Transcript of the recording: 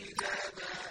اجتنابها